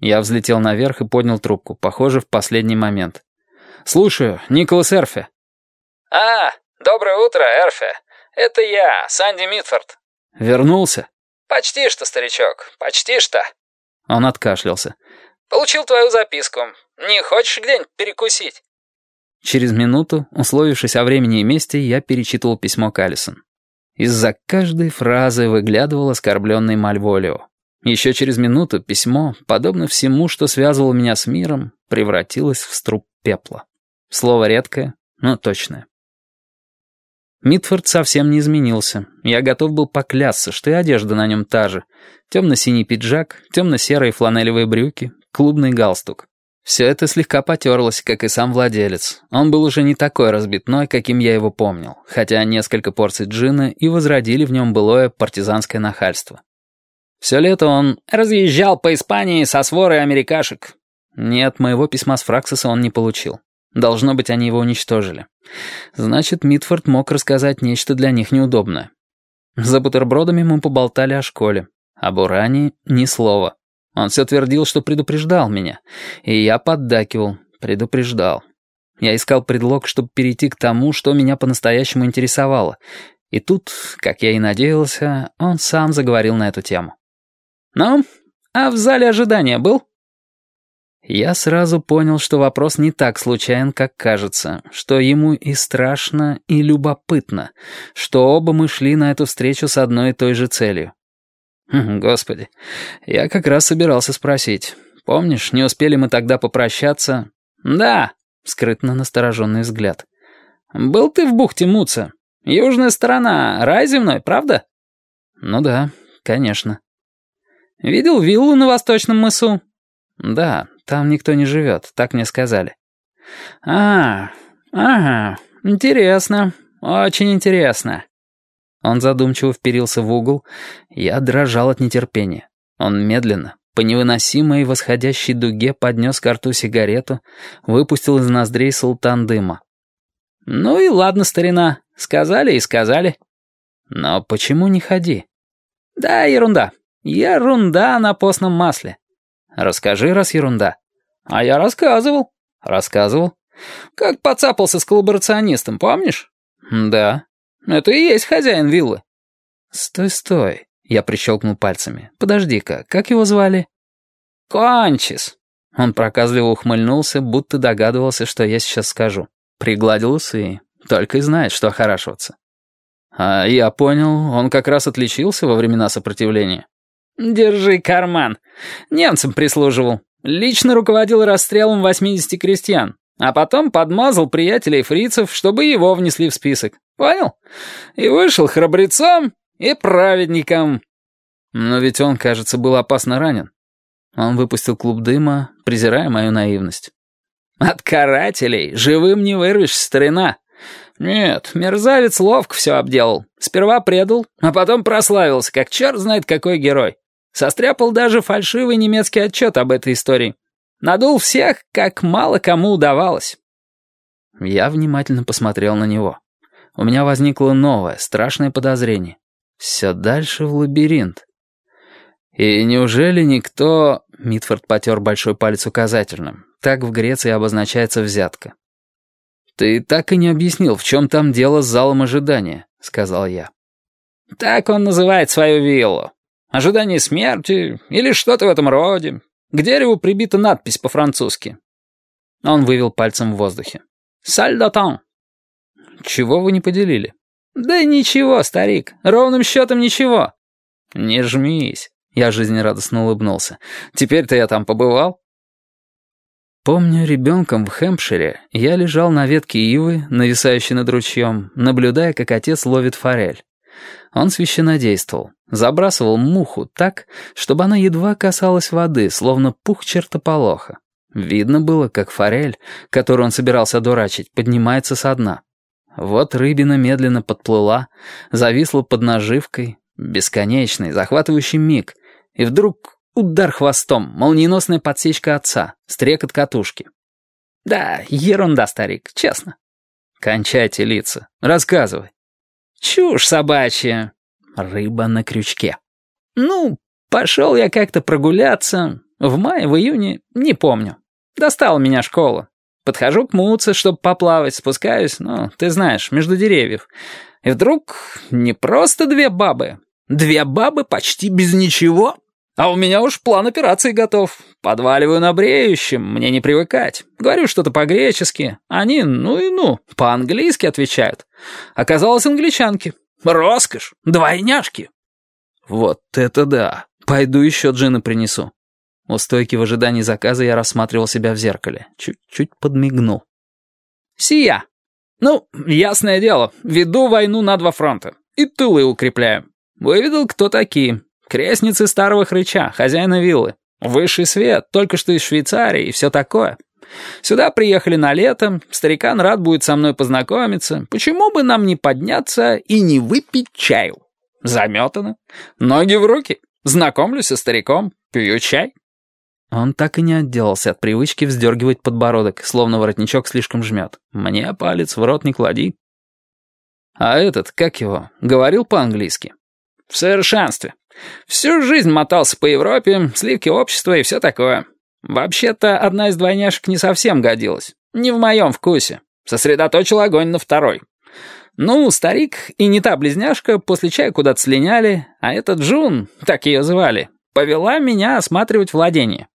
Я взлетел наверх и поднял трубку, похоже, в последний момент. «Слушаю, Николас Эрфи». «А, доброе утро, Эрфи. Это я, Санди Митфорд». «Вернулся?» «Почти что, старичок, почти что». Он откашлялся. «Получил твою записку. Не хочешь где-нибудь перекусить?» Через минуту, условившись о времени и месте, я перечитывал письмо Каллисон. Из-за каждой фразы выглядывал оскорбленный Мальволио. Еще через минуту письмо, подобно всему, что связывало меня с миром, превратилось в струп пепла. Слово редкое, но точное. Митфорд совсем не изменился. Я готов был поклясться, что и одежда на нем та же. Темно-синий пиджак, темно-серые фланелевые брюки, клубный галстук. Все это слегка потерлось, как и сам владелец. Он был уже не такой разбитной, каким я его помнил, хотя несколько порций джина и возродили в нем былое партизанское нахальство. Все лето он разъезжал по Испании со сворой америкашек. Нет, моего письма с Фраксиса он не получил. Должно быть, они его уничтожили. Значит, Митфорд мог рассказать нечто для них неудобное. За бутербродами мы поболтали о школе. Об уране ни слова. Он все твердил, что предупреждал меня. И я поддакивал, предупреждал. Я искал предлог, чтобы перейти к тому, что меня по-настоящему интересовало. И тут, как я и надеялся, он сам заговорил на эту тему. «Ну, а в зале ожидания был?» Я сразу понял, что вопрос не так случайен, как кажется, что ему и страшно, и любопытно, что оба мы шли на эту встречу с одной и той же целью. Хм, господи, я как раз собирался спросить. Помнишь, не успели мы тогда попрощаться? Да, скрытно настороженный взгляд. Был ты в бухте Муца? Южная сторона, рай земной, правда? Ну да, конечно. Видел виллу на Восточном мысу? Да, там никто не живет, так мне сказали. А, ага, интересно, очень интересно. Он задумчиво вперился в угол. Я дрожал от нетерпения. Он медленно, по невыносимой восходящей дуге поднес к рту сигарету, выпустил из ноздрей султан дыма. «Ну и ладно, старина, сказали и сказали». «Но почему не ходи?» «Да, ерунда. Ерунда на постном масле. Расскажи, раз ерунда. А я рассказывал. Рассказывал. Как поцапался с коллаборационистом, помнишь? Да. Это и есть хозяин виллы. Стой, стой. Я прищелкнул пальцами. Подожди-ка, как его звали? Кончис. Он проказливо ухмыльнулся, будто догадывался, что я сейчас скажу. Пригладил усы. Только и знает, что охорашиваться. А я понял, он как раз отличился во времена сопротивления. «Держи карман. Немцам прислуживал. Лично руководил расстрелом 80 крестьян. А потом подмазал приятелей фрицев, чтобы его внесли в список. Понял? И вышел храбрецом и праведником». Но ведь он, кажется, был опасно ранен. Он выпустил клуб дыма, презирая мою наивность. «От карателей живым не вырвешься, старина. «Нет, мерзавец ловко все обделал. Сперва предал, а потом прославился, как черт знает какой герой. Состряпал даже фальшивый немецкий отчет об этой истории. Надул всех, как мало кому удавалось». Я внимательно посмотрел на него. У меня возникло новое, страшное подозрение. Все дальше в лабиринт. И неужели никто... Митфорд потер большой палец указательным. Так в Греции обозначается взятка. «Ты так и не объяснил, в чем там дело с залом ожидания», — сказал я. «Так он называет свою виллу. Ожидание смерти или что-то в этом роде. К дереву прибита надпись по-французски». Он вывел пальцем в воздухе. «Саль датан». «Чего вы не поделили?» «Да ничего, старик, ровным счетом ничего». «Не жмись», — я жизнерадостно улыбнулся. «Теперь-то я там побывал». Помню, ребенком в Хэмпшире я лежал на ветке ивы, нависающей над ручьем, наблюдая, как отец ловит форель. Он священодействовал, забрасывал муху так, чтобы она едва касалась воды, словно пух чертополоха. Видно было, как форель, которую он собирался дурачить, поднимается со дна. Вот рыбина медленно подплыла, зависла под наживкой, бесконечный, захватывающий миг, и вдруг Удар хвостом, молниеносная подсечка отца, стрекот катушки. Да, ерунда, старик, честно. Кончайте лица, рассказывай. Чушь собачья. Рыба на крючке. Ну, пошел я как-то прогуляться. В мае, в июне, не помню. Достала меня школа. Подхожу к Муце, чтобы поплавать, спускаюсь, ну, ты знаешь, между деревьев. И вдруг не просто две бабы. Две бабы почти без ничего. А у меня уж план операции готов. Подваливаю на бреющем, мне не привыкать. Говорю что-то по-гречески. Они, ну и ну, по-английски отвечают. Оказалось, англичанки. Роскошь, двойняшки. Вот это да. Пойду еще джина принесу. У стойки в ожидании заказа я рассматривал себя в зеркале. Чуть-чуть подмигнул. Сия. Ну, ясное дело, веду войну на два фронта. И тылы укрепляю. Выведал, кто такие. Крестницы старого хрыча, хозяина виллы. Высший свет, только что из Швейцарии и все такое. Сюда приехали на лето, старикан рад будет со мной познакомиться. Почему бы нам не подняться и не выпить чаю? Заметано. Ноги в руки. Знакомлюсь со стариком, пью чай. Он так и не отделался от привычки вздергивать подбородок, словно воротничок слишком жмет. Мне палец в рот не клади. А этот, как его, говорил по-английски? В совершенстве. Всю жизнь мотался по Европе, сливки общества и все такое. Вообще-то, одна из двойняшек не совсем годилась. Не в моем вкусе. Сосредоточил огонь на второй. Ну, старик и не та близняшка после чая куда-то слиняли, а этот Джун, так ее звали, повела меня осматривать владение.